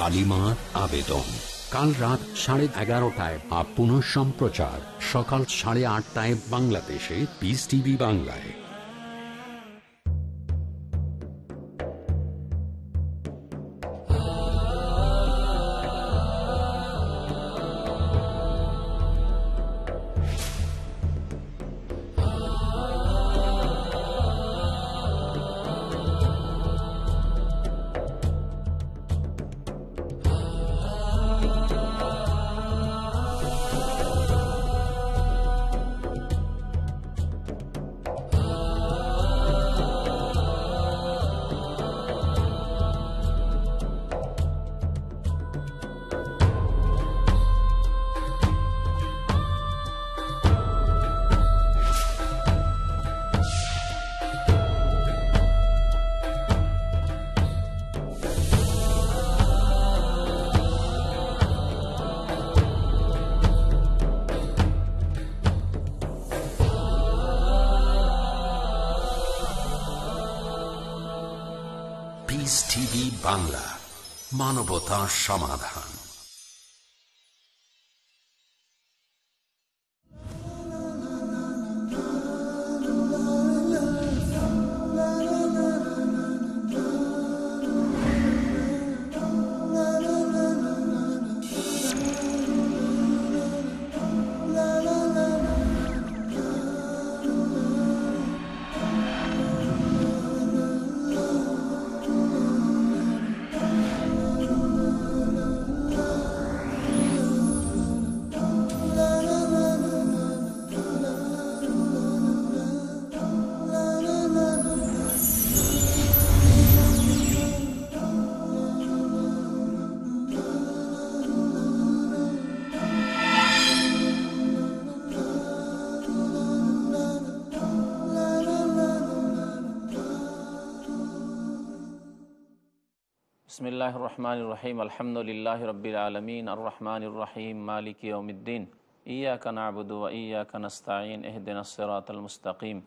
কালিমা আবেদন। কাল রাত সাড়ে এগারোটায় আপ পুনঃ সম্প্রচার সকাল সাড়ে আটটায় বাংলাদেশে পিস টিভি বাংলায়। বাংলা মানবতা সমাধান। বিসমিল্লাহ রহমান রহিম আলহামদুলিল্লাহ রবিল আলমিন আর রহমান রহিম মালিক ইয়মিদ্দিন ইয়া কানাবুদু ইয়া কানাস্তাইন এহদিন সিরাত মুস্তাকিম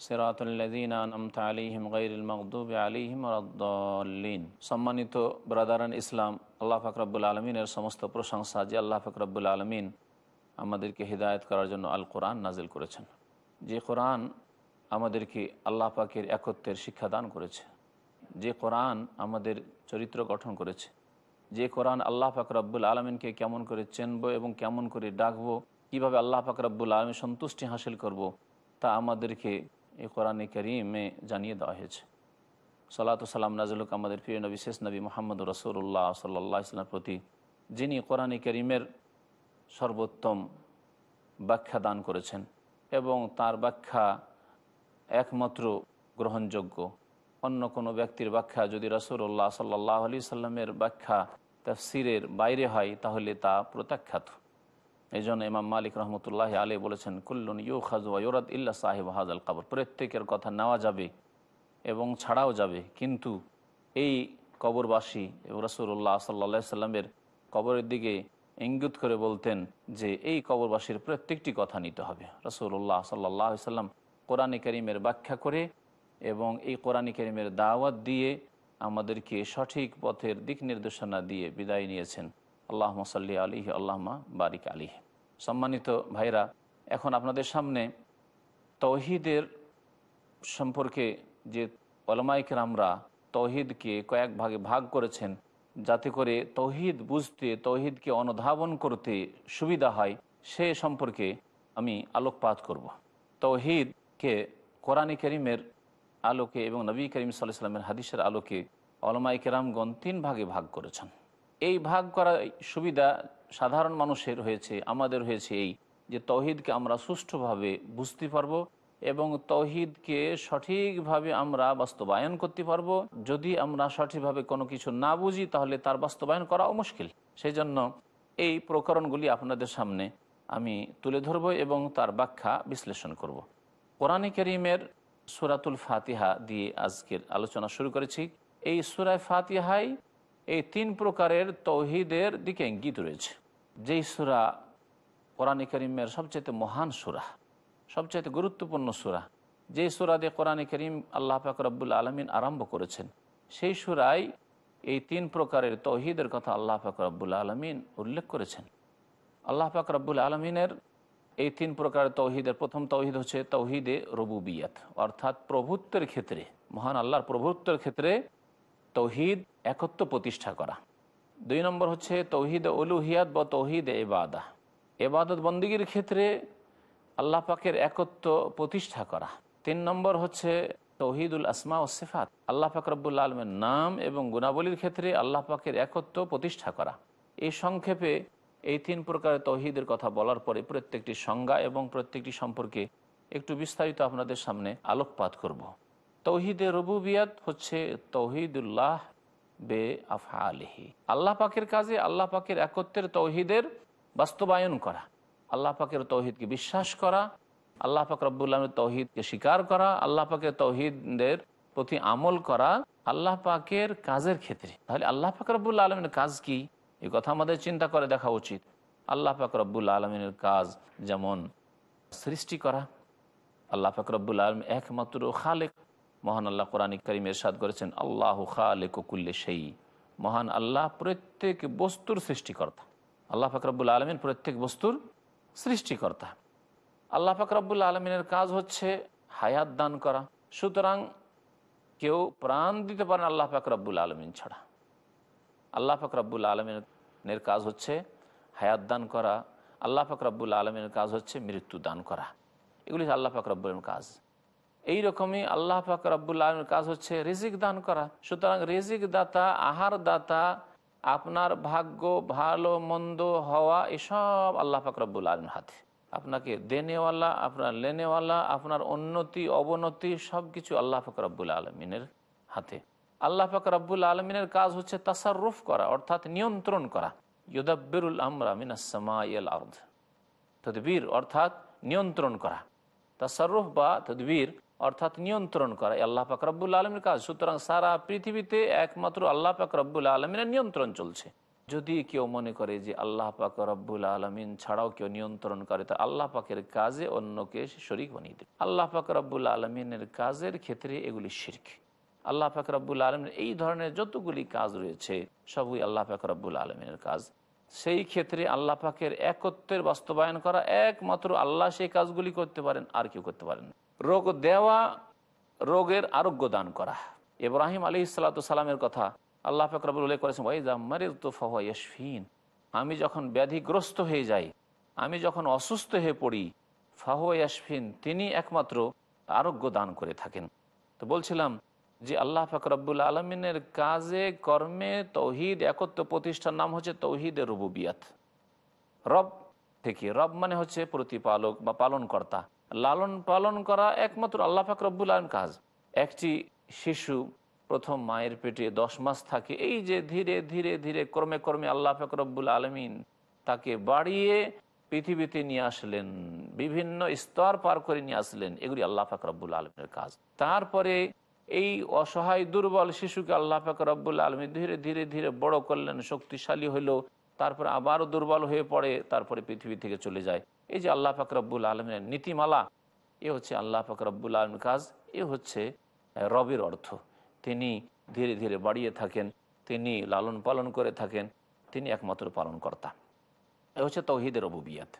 সিরাত আল্লাদিন আনমত আলিহিম গৈরুল মকদুব আলিহিম রদ্দলিন সম্মানিত ব্রাদারান ইসলাম আল্লাহ ফাকরাবুল আলমিনের সমস্ত প্রশংসা যে আল্লাহ ফাকরাবুল আলমিন আমাদেরকে হিদায়ত করার জন্য আল কোরআন নাজিল করেছেন যে কোরআন আমাদেরকে আল্লাহ পাকের একত্বের শিক্ষাদান করেছে যে কোরআন আমাদের চরিত্র গঠন করেছে। যে কোরআন আল্লাহ পাক রব্বুল আলমিনকে কেমন করে চেনবো এবং কেমন করে ডাকবো, কীভাবে আল্লাহ পাক রব্বুল আলমী সন্তুষ্টি হাসিল করব, তা আমাদেরকে এই কোরআনে করিমে জানিয়ে দেওয়া হয়েছে। সালাত সালাম নাজলুক আমাদের প্রিয় নবী, শেষ নবী মোহাম্মদ রসুল্লাহ সাল্লাহ ইসলামের প্রতি, যিনি কোরআনে করিমের সর্বোত্তম ব্যাখ্যা দান করেছেন এবং তার ব্যাখ্যা একমাত্র গ্রহণযোগ্য অন্য কোনো ব্যক্তির ব্যাখ্যা যদি রসুল্লাহ সাল্লাহ আলি সাল্লামের ব্যাখ্যা তাফসিরের বাইরে হয়, তাহলে তা প্রত্যাখ্যাত। এই জন্য ইমাম মালিক রহমতুল্লাহ আলী বলেছেন, কুল্লুন ইউ খাজু ইউরদ ইল্লা সাহেব হাজাল কাবর। প্রত্যেকের কথা নেওয়া যাবে এবং ছাড়াও যাবে, কিন্তু এই কবরবাসী এবং রসুল্লাহ সাল্লা সাল্লামের কবরের দিকে ইঙ্গিত করে বলতেন যে, এই কবরবাসীর প্রত্যেকটি কথা নিতে হবে। রসুল্লাহ সাল্লাহ সাল্লাম কোরআনে করিমের ব্যাখ্যা করে এবং এই কোরআন করিমের দাওয়াত দিয়ে আমাদেরকে সঠিক পথের দিক নির্দেশনা দিয়ে বিদায় নিয়েছেন। আল্লাহ মসাল্লি আলিহ আল্লাহমা বারিক আলিহ সম্মানিত ভাইরা, এখন আপনাদের সামনে তৌহিদের সম্পর্কে যে অলমাইকরামরা তৌহিদকে কয়েক ভাগে ভাগ করেছেন, যাতে করে তৌহিদ বুঝতে, তৌহিদকে অনুধাবন করতে সুবিধা হয়, সে সম্পর্কে আমি আলোকপাত করব। তৌহিদকে কোরআনী করিমের আলোকে এবং নবী করিম সাল্লাহ সাল্লামের হাদিসের আলোকে অলমাই কেরামগণ তিন ভাগে ভাগ করেছেন। এই ভাগ করা সুবিধা সাধারণ মানুষের হয়েছে, আমাদের হয়েছে এই যে তৌহিদকে আমরা সুষ্ঠুভাবে বুঝতে পারব এবং তৌহিদকে সঠিকভাবে আমরা বাস্তবায়ন করতে পারব। যদি আমরা সঠিকভাবে কোনো কিছু না বুঝি, তাহলে তার বাস্তবায়ন করাও মুশকিল। সেই জন্য এই প্রকরণগুলি আপনাদের সামনে আমি তুলে ধরব এবং তার ব্যাখ্যা বিশ্লেষণ করব। কোরআনে করিমের সুরাতুল ফাতিহা দিয়ে আজকের আলোচনা শুরু করেছি। এই সুরায় ফাতিহায় এই তিন প্রকারের তৌহিদের দিকে ইঙ্গিত রয়েছে। যেই সুরা কোরআনে করিমের সবচেয়ে মহান সুরা, সবচাইতে গুরুত্বপূর্ণ সুরা, যেই সুরা দিয়ে কোরআনে করিম আল্লাহ পাক রব্বুল আলমিন আরম্ভ করেছেন, সেই সুরায় এই তিন প্রকারের তৌহিদের কথা আল্লাহ পাক রব্বুল আলমিন উল্লেখ করেছেন। আল্লাহ পাক রব্বুল আলমিনের এই তিন প্রকার তৌহিদের, প্রথম তৌহিদ হচ্ছে তৌহিদে রবুবিয়াত, অর্থাৎ প্রভুত্বের ক্ষেত্রে, মহান আল্লাহর প্রভুত্বের ক্ষেত্রে তৌহিদ একত্ব প্রতিষ্ঠা করা। দুই নম্বর হচ্ছে তৌহিদ উলুহিয়াত বা তৌহিদ এবাদা এবাদত বন্দীগীর ক্ষেত্রে আল্লাহ পাকের একত্ব প্রতিষ্ঠা করা। তিন নম্বর হচ্ছে তৌহিদুল আসমা ও সিফাত, আল্লাহ পাক রব্বুল আলমের নাম এবং গুণাবলীর ক্ষেত্রে আল্লাহ পাকের একত্ব প্রতিষ্ঠা করা। এই সংক্ষেপে এই তিন প্রকারের তৌহিদের কথা বলার পরে প্রত্যেকটি সংজ্ঞা এবং প্রত্যেকটি সম্পর্কে একটু বিস্তারিত আপনাদের সামনে আলোকপাত করব। তৌহিদে রবুবিয়াত হচ্ছে তৌহিদুল্লাহ বে আফা আলহি আল্লাহ পাকের কাজে আল্লাহ পাকের একত্রের তৌহিদের বাস্তবায়ন করা। আল্লাহ পাকের তৌহিদকে বিশ্বাস করা। আল্লাহ পাক রব্বুল্লাহের তৌহিদকে স্বীকার করা। আল্লাহ পাকের তৌহিদের প্রতি আমল করা। আল্লাহ পাকের কাজের ক্ষেত্রে। তাহলে আল্লাহ পাক রব্বুল্লা আলমের কাজ কি? এই কথা আমাদের চিন্তা করে দেখা উচিত। আল্লাহ পাক রব্বুল্লা আলমিনের কাজ যেমন সৃষ্টি করা, আল্লাহ পাক রব্বুল আলম একমাত্র খালেক। মহান আল্লাহ কোরআন করিম এরশাদ করেছেন, আল্লাহ খালেক কুল্লে সেই মহান আল্লাহ প্রত্যেক বস্তুর সৃষ্টিকর্তা। আল্লাহ ফাকরাবুল আলমিন প্রত্যেক বস্তুর সৃষ্টিকর্তা। আল্লাহ ফাকরাবুল আলমিনের কাজ হচ্ছে হায়াত দান করা। সুতরাং কেউ প্রাণ দিতে পারেন আল্লাহ ফাকরাবুল আলমিন ছাড়া। আল্লাহ ফাকরাবুল আলমিনের কাজ হচ্ছে হায়াত দান করা, আল্লাহ ফাকরাবুল আলমিনের কাজ হচ্ছে মৃত্যু দান করা। এগুলি আল্লাহ ফাকরাবুলের কাজ। এই রকমই আল্লাহ পাক আলমের কাজ হচ্ছে রিজিক দান করা। সুতরাং রিজিক দাতা, আহার দাতা, আপনার ভাগ্য ভালো, মন্দ হওয়া, এসব আল্লাহ পাক রব্বুল আলমের হাতে। আপনাকে দেনেওয়ালা, আপনার লেনেওয়ালা, আপনার উন্নতি, অবনতি সব কিছু আল্লাহ পাক রব্বুল আলমিনের হাতে। আল্লাহ পাক রব্বুল আলমিনের কাজ হচ্ছে তাসারুফ করা, অর্থাৎ নিয়ন্ত্রণ করা। ইউদাব্বিরুল আমরা মিনাসমা ইয়েল আর্ধ তদবীর, অর্থাৎ নিয়ন্ত্রণ করা। তাসারুফ বা তদবীর, অর্থাৎ নিয়ন্ত্রণ করা আল্লাহ পাক রব্বুল আলমীর কাজ। সুতরাং সারা পৃথিবীতে একমাত্র আল্লাহ পাক রব্বুল আলমিনের নিয়ন্ত্রণ চলছে। যদি কেউ মনে করে যে আল্লাহ পাক রব্বুল আলমিন ছাড়াও কেউ নিয়ন্ত্রণ করে, তা আল্লাহ পাকের কাজে অন্যকে শরিক বানিয়ে দেবে। আল্লাহ পাক রব্বুল আলমিনের কাজের ক্ষেত্রে এগুলি শির্ক। আল্লাহ পাক রব্বুল আলমিনের এই ধরনের যতগুলি কাজ রয়েছে, সবই আল্লাহ পাক রব্বুল আলমিনের কাজ। সেই ক্ষেত্রে আল্লাহ পাকের একত্বের বাস্তবায়ন করা একমাত্র আল্লাহ সেই কাজগুলি করতে পারেন, আর কেউ করতে পারেন রোগ দেওয়া, রোগের আরোগ্য দান করা। ইব্রাহিম আলী সালামের কথা আল্লাহ ফাকরাবুল উল্লেখ করেছেন ওয়াইজামারিজ তোফাহ ইয়সফিন আমি যখন ব্যাধিগ্রস্ত হয়ে যাই, আমি যখন অসুস্থ হয়ে পড়ি ফাহ ইয়াসফিন তিনি একমাত্র আরোগ্য দান করে থাকেন। তো বলছিলাম যে আল্লাহ ফাকরাবুল আলমিনের কাজে, কর্মে তৌহিদ, একত্র প্রতিষ্ঠার নাম হচ্ছে তৌহিদের রুবুবিয়াত। রব থেকে রব মানে হচ্ছে প্রতিপালক বা পালনকর্তা। লালন পালন করা একমাত্র আল্লাহ পাক রব্বুল আলম কাজ। একটি শিশু প্রথম মায়ের পেটে দশ মাস থাকে, এই যে ধীরে ধীরে ধীরে, ক্রমে ক্রমে আল্লাহ পাক রব্বুল আলমিন তাকে বাড়িয়ে পৃথিবীতে নিয়ে আসলেন, বিভিন্ন স্তর পার করে নিয়ে আসলেন, এগুলি আল্লাহ পাক রব্বুল আলমের কাজ। তারপরে এই অসহায় দুর্বল শিশুকে আল্লাহ পাক রব্বুল আলমী ধীরে ধীরে ধীরে বড় করলেন, শক্তিশালী হলো তারপরে আবারও দুর্বল হয়ে পড়ে, তারপরে পৃথিবী থেকে চলে যায়। এই যে আল্লাহ ফাকরাবুল আলমের নীতিমালা, এ হচ্ছে আল্লাহ ফাকরাবুল আলমের কাজ, এ হচ্ছে রবের অর্থ। তিনি ধীরে ধীরে বাড়িয়ে থাকেন, তিনি লালন পালন করে থাকেন, তিনি একমাত্র পালনকর্তা। এ হচ্ছে তৌহিদের অবুবিয়াত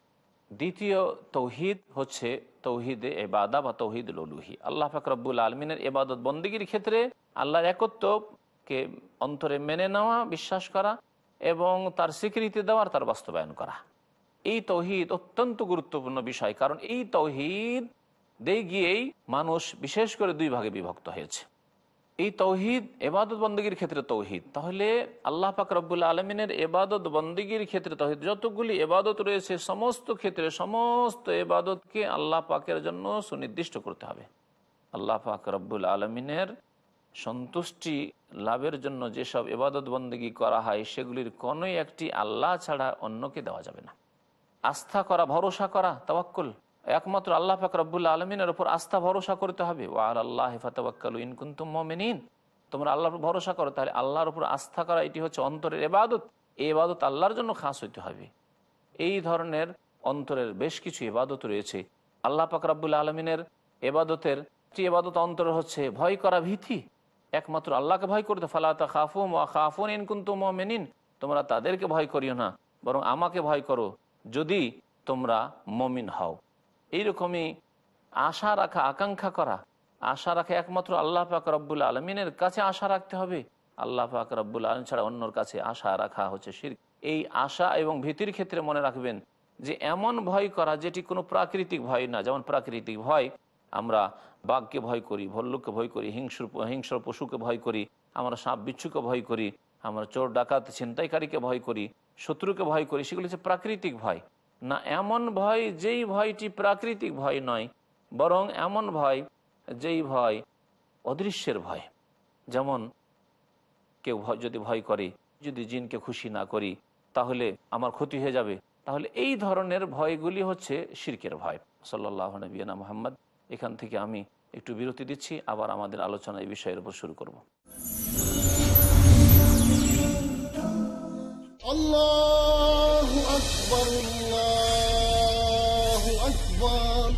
দ্বিতীয় তৌহিদ হচ্ছে তৌহিদে এবাদা বা তৌহিদ ললুহি। আল্লাহ ফাকরাবুল আলমিনের এবাদত বন্দীগীর ক্ষেত্রে আল্লাহর একত্বকে অন্তরে মেনে নেওয়া, বিশ্বাস করা এবং তার স্বীকৃতি দেওয়ার তার বাস্তবায়ন করা। এই তৌহিদ অত্যন্ত গুরুত্বপূর্ণ বিষয়, কারণ এই তৌহিদ দিয়ে গিয়েই মানুষ বিশেষ করে দুই ভাগে বিভক্ত হয়েছে। এই তৌহিদ এবাদত বন্দীগীর ক্ষেত্রে তৌহিদ। তাহলে আল্লাহ পাক রব্বুল আলমিনের এবাদত বন্দীগীর ক্ষেত্রে তৌহিদ। যতগুলি এবাদত রয়েছে, সমস্ত ক্ষেত্রে সমস্ত এবাদতকে আল্লাহ পাকের জন্য সুনির্দিষ্ট করতে হবে। আল্লাহ পাক রব্বুল আলমিনের সন্তুষ্টি লাভের জন্য যেসব এবাদত বন্দী করা হয়, সেগুলির কোনোই একটি আল্লাহ ছাড়া অন্যকে দেওয়া যাবে না। আস্থা করা, ভরসা করা, তাওয়াক্কুল। একমাত্র আল্লাহ পাক রব্বুল আলমিনের ওপর আস্থা, ভরসা করতে হবে। ও আর আল্লাহ হেফাতাবাক্কাল ইনকুন্তুম মমিনিন। তোমরা আল্লাহর ভরসা করো, তাহলে আল্লাহর উপর আস্থা করা এটি হচ্ছে অন্তরের এবাদত এই এবাদত আল্লাহর জন্য খাস হইতে হবে। এই ধরনের অন্তরের বেশ কিছু এবাদত রয়েছে। আল্লাহ পাক রব্বুল আলমিনের এবাদতের একটি এবাদত অন্তর হচ্ছে ভয় করা ভীতি। একমাত্র আল্লাহকে ভয় করতে ফালাতা খাফুম ওয়া খাফুন ইনকুন্তু মমিনিন। তোমরা তাদেরকে ভয় করিও না, বরং আমাকে ভয় করো যদি তোমরা মমিন হও। এইরকমই আশা রাখা, আকাঙ্ক্ষা করা। আশা রাখা একমাত্র আল্লাহ পাক রব্বুল আলমিনের কাছে আশা রাখতে হবে। আল্লাহ পাক রব্বুল আলম ছাড়া অন্যর কাছে আশা রাখা হচ্ছে শির এই আশা এবং ভীতির ক্ষেত্রে মনে রাখবেন যে, এমন ভয় করা যেটি কোনো প্রাকৃতিক ভয় না। যেমন প্রাকৃতিক ভয়, আমরা বাঘকে ভয় করি, ভল্লুককে ভয় করি, হিংস্র হিংস্র পশুকে ভয় করি, আমরা সাপ বিচ্ছুকে ভয় করি, আমরা চোর, ডাকাত, ছিনতাইকারীকে ভয় করি, শত্রুকে ভয় করি, সেগুলি হচ্ছে প্রাকৃতিক ভয়। না এমন ভয় যেই ভয়টি প্রাকৃতিক ভয় নয়, বরং এমন ভয় যেই ভয় অদৃশ্যের ভয়। যেমন কেউ যদি ভয় করে, যদি জিনকে খুশি না করি, তাহলে আমার ক্ষতি হয়ে যাবে। তাহলে এই ধরনের ভয়গুলি হচ্ছে শিরকের ভয়। সাল্লাহ নবীনা মোহাম্মদ, এখান থেকে আমি একটু বিরতি দিচ্ছি, আবার আমাদের আলোচনা এই বিষয়ের উপর শুরু করব। الله أكبر الله أكبر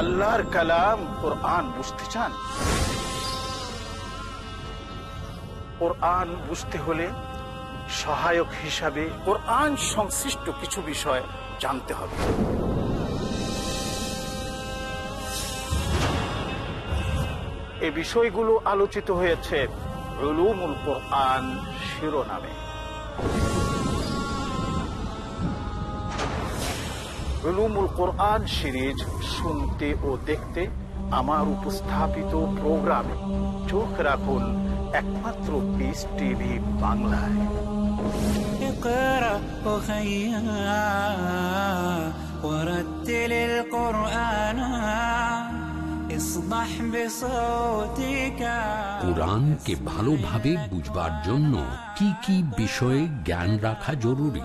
আল্লাহর কালাম কোরআন বুঝতে চান কোরআন বুঝতে হলে সহায়ক হিসাবে ওর কোরআন সংশ্লিষ্ট কিছু বিষয় জানতে হবে। এ বিষয়গুলো আলোচিত হয়েছে রুলুমুল কোরআন শিরোনামে। কোরআন সিরিজ শুনতে ও দেখতে আমার উপস্থাপিত প্রোগ্রামে চোখ রাখুন একমাত্র পিস টিভি বাংলায় اقرأ وخيا ورتل القرآن اصبح بصوتك কোরআনকে ভালোভাবে বুঝবার জন্য কি কি বিষয়ে জ্ঞান রাখা জরুরি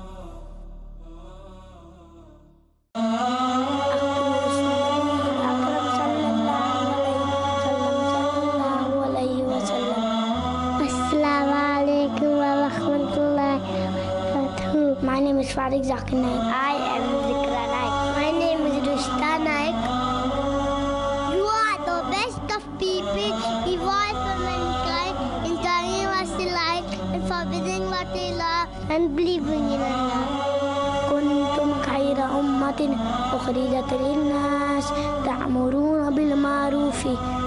barakatuh. My name is Farid Zakir Naik. I am Zikra Naik. My name is Rushta Naik. You are the best of people, evolved for mankind, in telling what they like, and forbidding what they love, and believing in Allah. كنتم خير أمة أخرجت للناس تأمرون بالمعروف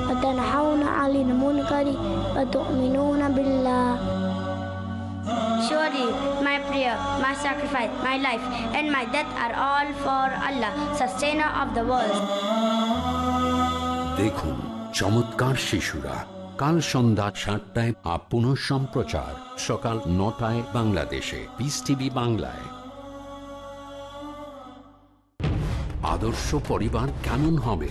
وتنحون عن المنكر وتؤمنون بالله Surely my prayer, my sacrifice, my life, and my death are all for Allah, sustainer of the world. দেখুন চমৎকার শিশুরা কাল সন্ধ্যা সাতটায় up পুনঃ সম্প্রচার সকাল নটায় বাংলাদেশে পিস টিভি বাংলায় আদর্শ পরিবার কেমন হবে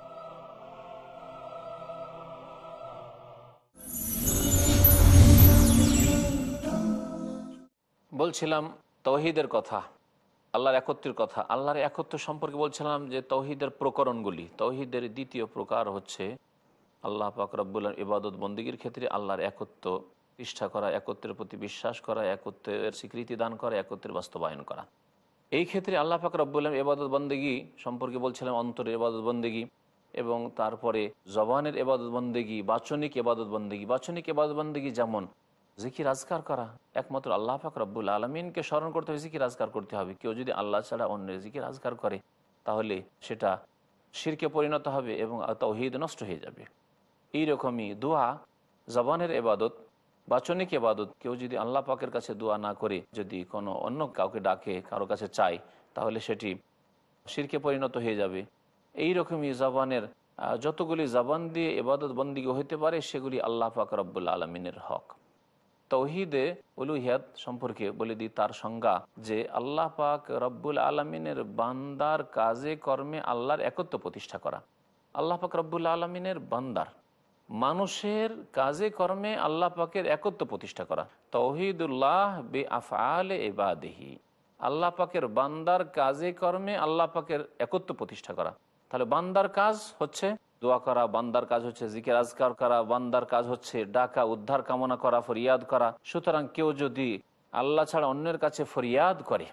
বলছিলাম তৌহিদের কথা, আল্লাহর একত্রের কথা। আল্লাহর একত্র সম্পর্কে বলছিলাম যে তৌহিদের প্রকরণগুলি, তৌহিদের দ্বিতীয় প্রকার হচ্ছে আল্লাহ পাক রব্বুল ইবাদত বন্দীগীর ক্ষেত্রে আল্লাহর একত্র প্রতিষ্ঠা করা, একত্রের প্রতি বিশ্বাস করা, একত্রের স্বীকৃতি দান করা, একত্রের বাস্তবায়ন করা। এই ক্ষেত্রে আল্লাহ পাক রব্বুল্লাম এবাদত বন্দেগী সম্পর্কে বলছিলাম, অন্তরের এবাদত বন্দেগী এবং তারপরে জবানের এবাদত বন্দেগী, বাচনিক এবাদত বন্দেগী। বাচনিক এবাদত বন্দেগী যেমন জিকির আজকার করা। একমাত্র আল্লাহ পাক রব্বুল আলমিনকে স্মরণ করতে হবে, জিকির আজকার করতে হবে। কেউ যদি আল্লাহ ছাড়া অন্যের জিকির আজকার করে, তাহলে সেটা শিরকে পরিণত হবে এবং তৌহিদ নষ্ট হয়ে যাবে। এইরকমই দোয়া, জবানের এবাদত, বাচনিক এবাদত, কেউ যদি আল্লাহ পাকের কাছে দোয়া না করে, যদি কোনো অন্য কাউকে ডাকে, কারও কাছে চায়, তাহলে সেটি শিরকে পরিণত হয়ে যাবে। এই রকমই জবানের যতগুলি জবান দিয়ে এবাদত বন্দিগি হইতে পারে, সেগুলি আল্লাহ পাক রব্বুল আলমিনের হক। তৌহিদে উলুহিয়াত সম্পর্কে বলে দিই তার সংজ্ঞা যে আল্লাহ পাক রব্বুল আলমিনের বান্দার কাজে, কর্মে আল্লাহর একত্র প্রতিষ্ঠা করা। আল্লাহ পাক রব্বুল আলমিনের বান্দার। মানুষের কাজে, কর্মে আল্লাহ পাকের একত্র প্রতিষ্ঠা করা। তৌহিদুল্লাহ বে আফআল এবাদেহি আল্লাহ পাকের বান্দার কাজে, কর্মে আল্লাহ পাকের একত্র প্রতিষ্ঠা করা। তাহলে বান্দার কাজ হচ্ছে দোয়া করা, বান্দার কাজ হচ্ছে জিকের, আজকার করা, বান্দার কাজ হচ্ছে ডাকা, উদ্ধার কামনা করা, ফরিয়াদ করা। সুতরাং কেউ যদি আল্লাহ ছাড়া অন্যের কাছে ফরিয়াদ করে,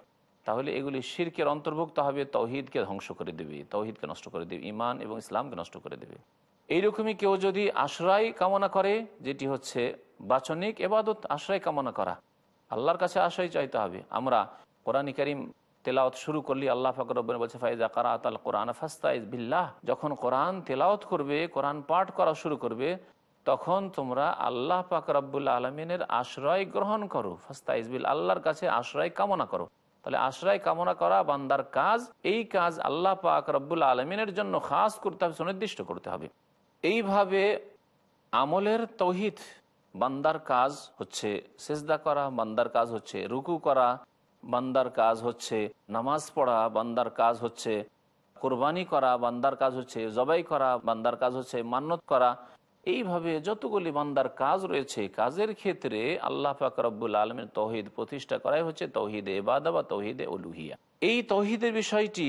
তাহলে এগুলি শিরকের অন্তর্ভুক্ত হবে, তৌহিদকে ধ্বংস করে দেবে, তৌহিদকে নষ্ট করে দেবে ইমান এবং ইসলামকে নষ্ট করে দেবে। এইরকমই কেউ যদি আশ্রয় কামনা করে, যেটি হচ্ছে বাচনিক এবাদত, আশ্রয় কামনা করা, আল্লাহর কাছে আশ্রয় চাইতে হবে। আমরা কোরআন করিম তেলাওত শুরু করলি, আল্লাহ ফাকর বলছে, ফাইজা কারাত আল কোরআন ফাস্তাইজ বিল্লাহ। যখন কোরআন তেলাওত করবে, কোরআন পাঠ করা শুরু করবে, তখন তোমরা আল্লাহ পাক রব্বুল্লা আলমিনের আশ্রয় গ্রহণ করো। ফাস্তাইজ বিল আল্লাহর কাছে আশ্রয় কামনা করো। তাহলে আশ্রয় কামনা করা বান্দার কাজ, এই কাজ আল্লাহ পাক রব্বুল আলমিনের জন্য খাস করতে হবে, সুনির্দিষ্ট করতে হবে। এইভাবে আমলের তৌহিদ বান্দার কাজ হচ্ছে, সেজদা করা বান্দার কাজ হচ্ছে, রুকু করা বান্দার কাজ হচ্ছে নামাজ পড়া, বান্দার কাজ হচ্ছে কোরবানি করা, বান্দার কাজ হচ্ছে জবাই করা, বান্দার কাজ হচ্ছে মান্যত করা। এইভাবে যতগুলি বান্দার কাজ রয়েছে, কাজের ক্ষেত্রে আল্লাহ পাক রব্বুল আলমের তৌহিদ প্রতিষ্ঠা করাই হচ্ছে তৌহিদে এবাদা বা তৌহিদে উলুহিয়া। এই তৌহিদের বিষয়টি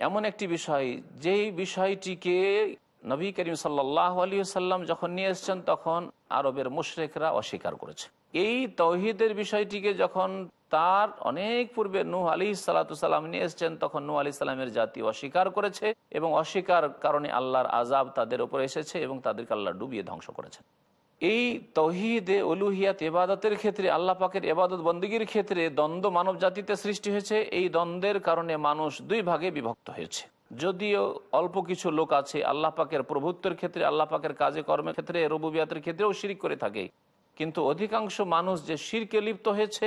এমন একটি বিষয়, যেই বিষয়টিকে নবী করিম সাল্লাহ আলী সাল্লাম যখন নিয়ে এসছেন, তখন আরবের মুশরেকরা অস্বীকার করেছে। এই তৌহিদের বিষয়টিকে যখন তার অনেক পূর্বে নূহ আলী সাল্লাতাম নিয়ে এসছেন, তখন নূ আলী সাল্লামের জাতি অস্বীকার করেছে এবং অস্বীকার কারণে আল্লাহর আজাব তাদের উপর এসেছে এবং তাদেরকে আল্লাহ ডুবিয়ে ধ্বংস করেছেন। এই তহিদে অলুহিয়াত এবাদতের ক্ষেত্রে, আল্লাহ পাকের এবাদত বন্দীগীর ক্ষেত্রে দ্বন্দ্ব মানব জাতিতে সৃষ্টি হয়েছে। এই দ্বন্দ্বের কারণে মানুষ দুই ভাগে বিভক্ত হয়েছে। যদিও অল্প কিছু লোক আছে, আল্লাহ পাকের প্রভুত্বের ক্ষেত্রে, আল্লাহ পাকের কাজে কর্মের ক্ষেত্রে, রবুবিয়াতের ক্ষেত্রেও শিরিক করে থাকে। কিন্তু অধিকাংশ মানুষ যে শিরকে লিপ্ত হয়েছে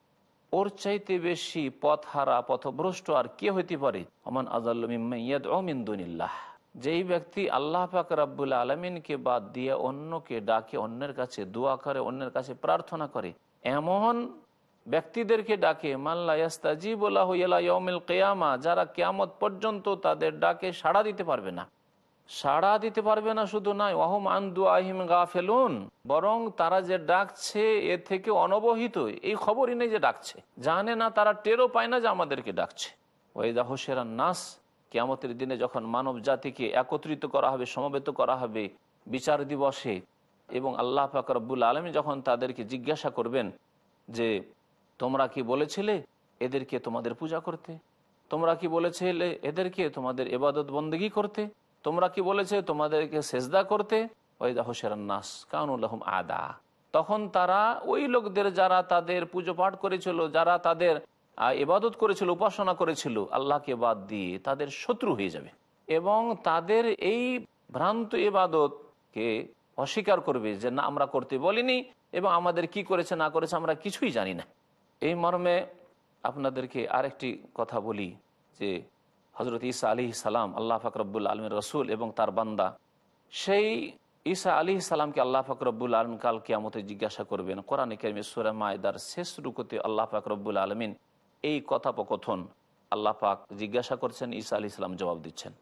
ওর চাইতে বেশি পথ হারা পথভ্রষ্ট আর কে হইতে পারে? ও মিন্দুনিল্লাহ যেই ব্যক্তি আল্লাহ পাক রাব্বুল আলমিনকে বাদ দিয়ে অন্যকে ডাকে, অন্যের কাছে দোয়া করে, অন্যের কাছে প্রার্থনা করে, এমন ব্যক্তিদেরকে ডাকে মাল্লা ইয়াস্তাজিবুল্লাহমিল কেয়ামা, যারা কেয়ামত পর্যন্ত তাদের ডাকে সাড়া দিতে পারবে না। সাড়া দিতে পারবে না শুধু নয় ওহম আন্দু আহিম গা ফেলুন বরং তারা যে ডাকছে এ থেকে অনবহিত। এই খবরই নেই যে ডাকছে। জানে না তারা, টেরও পায় না যে আমাদেরকে ডাকছে। ওয়েদা হোসেরা নাস, কেয়ামতের দিনে যখন মানব জাতিকে একত্রিত করা হবে, সমবেত করা হবে বিচার দিবসে, এবং আল্লাহ ফাকরবুল আলমী যখন তাদেরকে জিজ্ঞাসা করবেন যে, তোমরা কি বলেছিলে এদেরকে তোমাদের পূজা করতে? তোমরা কি বলেছিলে এদেরকে তোমাদের এবাদত বন্দেগি করতে? তোমরা কি বলেছে? তোমাদেরকে সেজদা করতে? ওইদা হোসেরান নাস কাউনুল্লাহম আদা। তখন তারা ওই লোকদের যারা তাদের পুজো পাঠ করেছিল, যারা তাদের এবাদত করেছিল, উপাসনা করেছিল, আল্লাহকে বাদ দিয়ে তাদের শত্রু হয়ে যাবে। এবং তাদের এই ভ্রান্ত এবাদতকে অস্বীকার করবে যে, না, আমরা করতে বলিনি এবং আমাদের কি করেছে, না করেছে, আমরা কিছুই জানি না। এই মর্মে আপনাদেরকে আরেকটি কথা বলি যে হজরত ঈসা আলী সালাম, আল্লাহ ফাকরবুল আলমের রসুল এবং তার বান্দা। সেই ঈসা আলী সালামকে আল্লাহ ফাকরবুল আলম কাল কিয়ামতে জিজ্ঞাসা করবেন, কোরআন কেরমে সুরা মায়দার শেষ রুকুতে আল্লাহ ফাকরবুল আলমিন এই কথোপকথন আল্লাহ পাক জিজ্ঞাসা করছেন, ঈসা আলী সালাম জবাব দিচ্ছেন।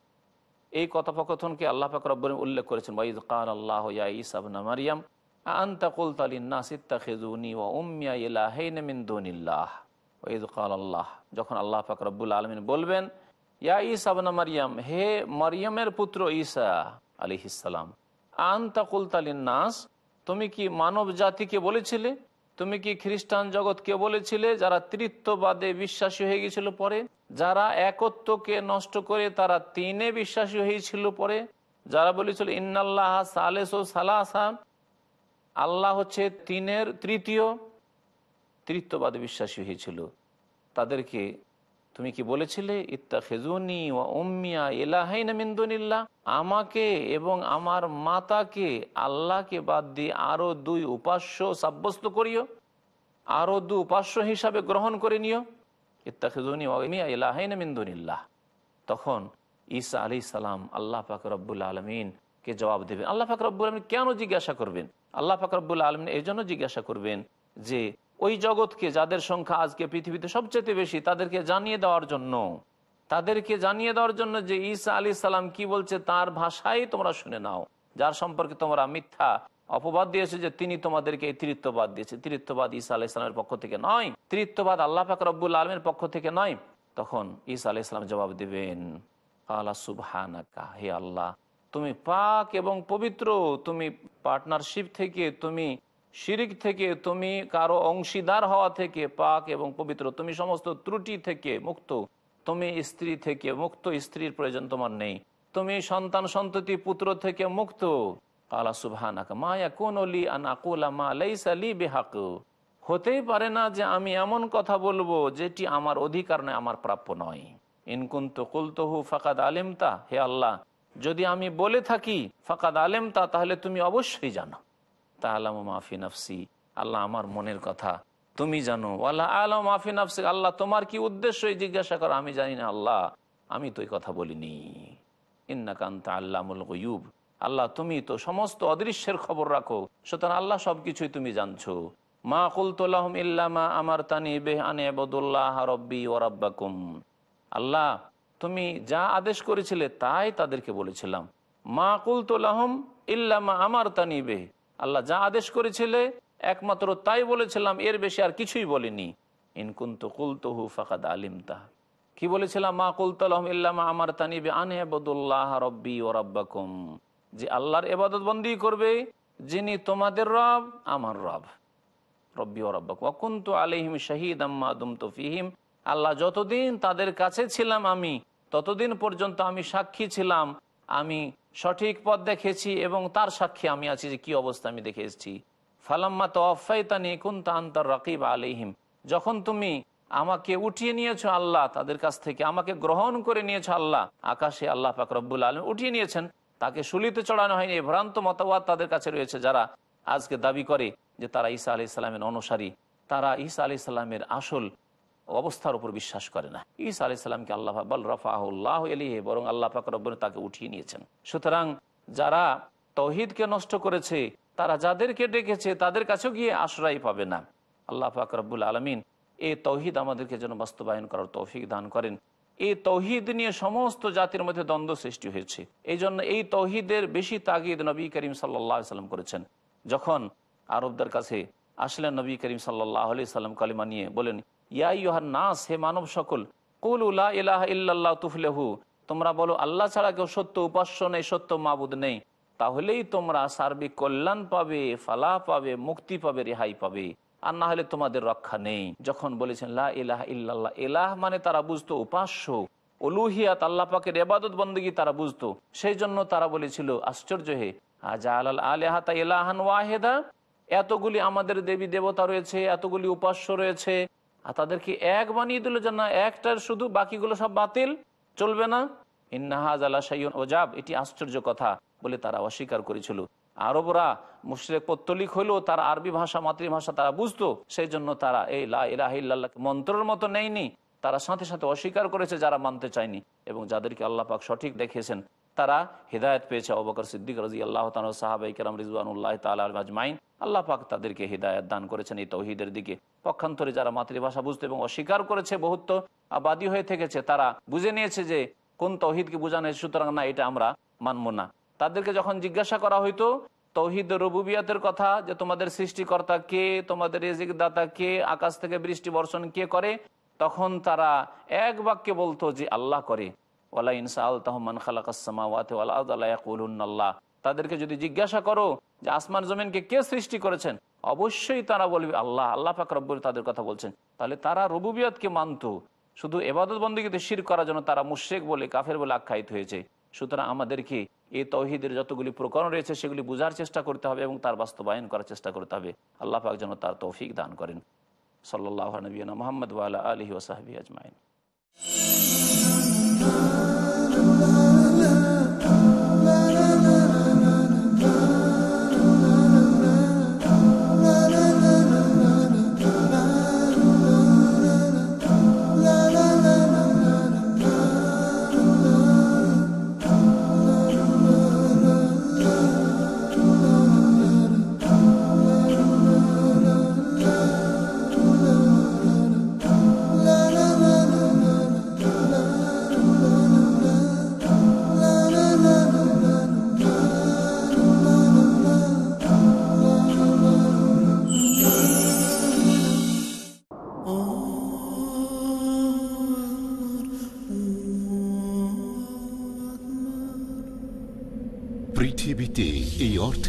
এই কথোপকথনকে আল্লাহ পাক রব্বর উল্লেখ করেছেন ওয়াইদ কাল আল্লাহ ইয়া ইসাবনা মারিয়াম আন্তা কুলতালিন নাসিত্তা খেজুনি ও উম্মিয়া ইলাহাইন মিন দুনিল্লাহ? ওয়াইদ কাল আল্লাহ, যখন আল্লাহ পাক আলমিন বলবেন ইয়া ইসাবনা মারিয়াম হে মারিয়ামের পুত্র ঈসা আলিহিসাল্লাম আন্তা কুলতালিন নাস তুমি কি মানব জাতিকে বলেছিলে তুমি কি খ্রিস্টান জগৎকে বলেছিলে যারা তৃত্ববাদে বিশ্বাসী হয়ে গেছিল পরে যারা একত্বকে নষ্ট করে তারা তিনে বিশ্বাসী হয়েছিল পরে যারা বলেছিল ইন্নাল্লাহ সালেস ও সালাসা আল্লাহ হচ্ছে তিনের তৃতীয় তৃত্ববাদে বিশ্বাসী হয়েছিল তাদেরকে তুমি কি বলেছিলে? ইত্তা খেজুনি ও উম্মিয়া মিন্দুনিল্লাহ আমাকে এবং আমার মাতাকে আল্লাহকে বাদ দিয়ে আরও দুই উপাস্য সাব্যস্ত করিও। আরও দু উপাস্য হিসাবে গ্রহণ করে নিও। ইত্তা খেজুনি ও উম্মিয়া মিন্দুনিল্লাহ তখন ঈসা আলি সালাম আল্লাহ পাক রব্বুল আলমিনকে জবাব দেবেন। আল্লাহ পাক রব্বুল আলমিন কেন জিজ্ঞাসা করবেন? আল্লাহ পাক রব্বুল আলমিন এই জন্য জিজ্ঞাসা করবেন যে ওই জগৎকে, যাদের সংখ্যা আজকে পৃথিবীতে সবচেয়ে বেশি, তাদেরকে জানিয়ে দেওয়ার জন্য। তাদেরকে জানিয়ে দেওয়ার জন্য যে ঈসা আলী সালাম কি বলছে, তার ভাষাই তোমরা শুনে নাও। যার সম্পর্কে তোমরা মিথ্যা অপবাদ দিয়েছে যে তিনি তোমাদেরকে এই তৃত্ববাদ দিয়েছে। তৃত্ববাদ ঈসা আলাহ ইসলামের পক্ষ থেকে নয় তৃত্ববাদ আল্লাহ পাক রব্বুল আলমের পক্ষ থেকে নয়। তখন ঈসা আলাহ ইসলাম জবাব দেবেন আল্লাহ, তুমি পাক এবং পবিত্র, তুমি পার্টনারশিপ থেকে তুমি শিরিক থেকে তুমি কারও অংশীদার হওয়া থেকে পাক এবং পবিত্র, তুমি সমস্ত ত্রুটি থেকে মুক্ত, তুমি স্ত্রী থেকে মুক্ত, স্ত্রীর প্রয়োজন তোমার নেই। তুমি সন্তান সন্ততি পুত্র থেকে মুক্ত। আলা সুবহানাকা মায়া কোন অলি আন আকুলা মা লাইসা লি বেহাক। হতেই পারে না যে আমি এমন কথা বলব যেটি আমার অধিকার নয়, আমার প্রাপ্য নয়। ইনকুন্ত কুলতহু ফাকাদ আলেমতা, হে আল্লাহ, যদি আমি বলে থাকি ফাকাদ আলেমতা, তাহলে তুমি অবশ্যই জানো। তাহলাম মাফি নাফসি। আল্লাহ আমার মনের কথা। তুমি জানো আল্লাহ আলম মাফি নাফসি আল্লাহ, তোমার কি উদ্দেশ্য জিজ্ঞাসা করো? আমি জানি না, আল্লাহ। আমি তো এই কথা বলিনি। ইন্নাকান্তা আল্লামুল গয়ুব। আল্লাহ, তুমি তো সমস্ত অদৃশ্যের খবর রাখো। সুতরাং আল্লাহ সবকিছুই তুমি জানছো। মা কুলতুল্লাহম ইল্লামা আমার তানি বেহ আনে বদুল্লাহ রব্বি ও রব্বাকুম। আল্লাহ, তুমি যা আদেশ করেছিলে তাই তাদেরকে বলেছিলাম। মা কুলতুল্লাহম ইল্লামা আমার তানি বেহ। আল্লাহ যা আদেশ করেছিলে, একমাত্র তাই বলেছিলাম, এর বেশি আর কিছুই বলিনি। ইনকুন্ত কুলতহু ফাকাদ আলিমতা। কি বলেছিলাম? মা কুলতলহম ইল্লামা আমার তানিবে আনে বদুল্লাহ রব্বি ও রব্বাকুম। যে আল্লাহর এবাদত বন্দি করবে, যিনি তোমাদের রব, আমার রব। রব্বি ও রব্বাকুম। অকুন্ত আলহিম শাহিদ আম্মা দুম ফিহিম। আল্লাহ যতদিন তাদের কাছে ছিলাম আমি, ততদিন পর্যন্ত আমি সাক্ষী ছিলাম, আমি সঠিক পথ দেখেছি এবং তার সাক্ষী আমি আছি যে কি অবস্থা আমি দেখে এসেছি। ফালাম্মা তোয়াফাইতানি কুন্তা আন্তর রকিব আলিহিম যখন তুমি আমাকে উঠিয়ে নিয়েছ আল্লাহ, তাদের কাছ থেকে আমাকে গ্রহণ করে নিয়েছো আল্লাহ, আকাশে আল্লাহ পাক রব্বুল আলম উঠিয়ে নিয়েছেন, তাকে শুলিতে চড়ানো হয়নি। ভ্রান্ত মতবাদ তাদের কাছে রয়েছে যারা আজকে দাবি করে যে তারা ঈসা আলি ইসলামের অনুসারী। তারা ঈসা আলি ইসলামের আসল অবস্থার উপর বিশ্বাস করে না। ঈসা আলি সাল্লামকে আল্লাহ বল এলিহে বরং আল্লাহ পাক রব্বন তাকে উঠিয়ে নিয়েছেন। সুতরাং যারা তৌহিদকে নষ্ট করেছে, তারা যাদেরকে ডেকেছে, তাদের কাছেও গিয়ে আশ্রয় পাবে না। আল্লাহ পাক রব্বুল আলমিন এই তৌহিদ আমাদেরকে যেন বাস্তবায়ন করার তৌফিক দান করেন। এই তৌহিদ নিয়ে সমস্ত জাতির মধ্যে দ্বন্দ্ব সৃষ্টি হয়েছে। এই জন্য এই তৌহিদের বেশি তাগিদ নবী করিম সাল্লাহ সাল্লাম করেছেন। যখন আরবদের কাছে আসলেন নবী করিম সাল্লাহ আলি সাল্লাম কালিমা নিয়ে বলেন নাস, হে মানব সকল তোমরা বলো, আল্লাহ ছাড়া কেউ সত্য উপাস্য নেই, সত্য মাবুদ নেই। তাহলেই তোমরা সার্বিক কল্যাণ পাবে ফালা পাবে, মুক্তি পাবে, রেহাই পাবে। আর না হলে তোমাদের রক্ষা নেই। যখন বলেছেন, লা ইলাহ ইল্লাল্লাহ এলাহ মানে তারা বুঝতো, উপাস্য। অলুহিয়াত আল্লাহ পাকের এবাদত বন্দী তারা বুঝতো। সেই জন্য তারা বলেছিল, আশ্চর্য হে আজা এলাহান ওয়াহেদা? এতগুলি আমাদের দেবী দেবতা রয়েছে, এতগুলি উপাস্য রয়েছে। আর তাদেরকে এক বানিয়ে দিল যে না, একটার শুধু বাকিগুলো সব বাতিল, চলবে না। ইন্নাহাজ আল্লাহ সাইন ওজাব, এটি আশ্চর্য কথা বলে তারা অস্বীকার করেছিল। আরবরা মুশরেক পত্তলিক হলেও তার আরবি ভাষা, মাতৃভাষা তারা বুঝতো সেই জন্য তারা এই লাহ মন্ত্রের মতো নেয়নি। তারা সাথে সাথে অস্বীকার করেছে যারা মানতে চায়নি এবং যাদেরকে আল্লাহ পাক সঠিক দেখিয়েছেন, তারা হৃদায়ত পেয়েছে অবকর সিদ্দিক রাজি আল্লাহ সাহাবাই কেরাম রিজওয়ানুল্লাহ তাল আজমাইন। আল্লাহ পাক তাদেরকে হৃদায়ত দান করেছেন এই তৌহিদের দিকে। পক্ষান্তরে যারা মাতৃভাষা বুঝতে এবং অস্বীকার করেছে, বহুত্ব বাদী হয়ে থেকেছে, তারা বুঝে নিয়েছে যে কোন তৌহিদকে বোঝানো হয়েছে, সুতরাং না, এটা আমরা মানব না। তাদেরকে যখন জিজ্ঞাসা করা হইতো, তৌহিদ রবুবিয়াতের কথা যে তোমাদের সৃষ্টিকর্তা কে, তোমাদের রেজিক দাতা কে, আকাশ থেকে বৃষ্টি বর্ষণ কে করে, তখন তারা এক বাক্যে বলতো যে আল্লাহ করে। ওয়ালা ইনসা আল তহমান খালাকাসমাওয়াতে আল্লাহ তাদেরকে যদি জিজ্ঞাসা করো যে আসমান জমিনকে কে সৃষ্টি করেছেন? অবশ্যই তারা বলবে, আল্লাহ আল্লাহ পাক রব্বুল তাদের কথা বলছেন। তাহলে তারা রবুবিয়াতকে মানত? শুধু এবাদত বন্দীকে শির করার জন্য তারা মুশেক বলে, কাফের বলে আখ্যায়িত হয়েছে। সুতরাং আমাদেরকে এই তৌহিদের যতগুলি প্রকরণ রয়েছে, সেগুলি বোঝার চেষ্টা করতে হবে এবং তার বাস্তবায়ন করার চেষ্টা করতে হবে। আল্লাহ পাক যেন তার তৌফিক দান করেন। সাল্লাহ নবীনা মোহাম্মদ ওয়ালা আলহি ওসাহাবি আজমাইন। এই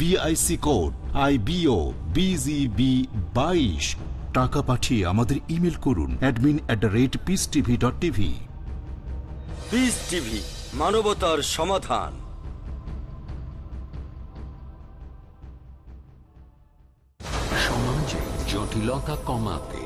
BIC code I BO BGB বাইশ। টাকা পাঠিয়ে আমাদের ইমেল করুন admin at the rate peace TV dot TV peace TV মানবতার সমাধান। সমাজে জটিলতা কমাতে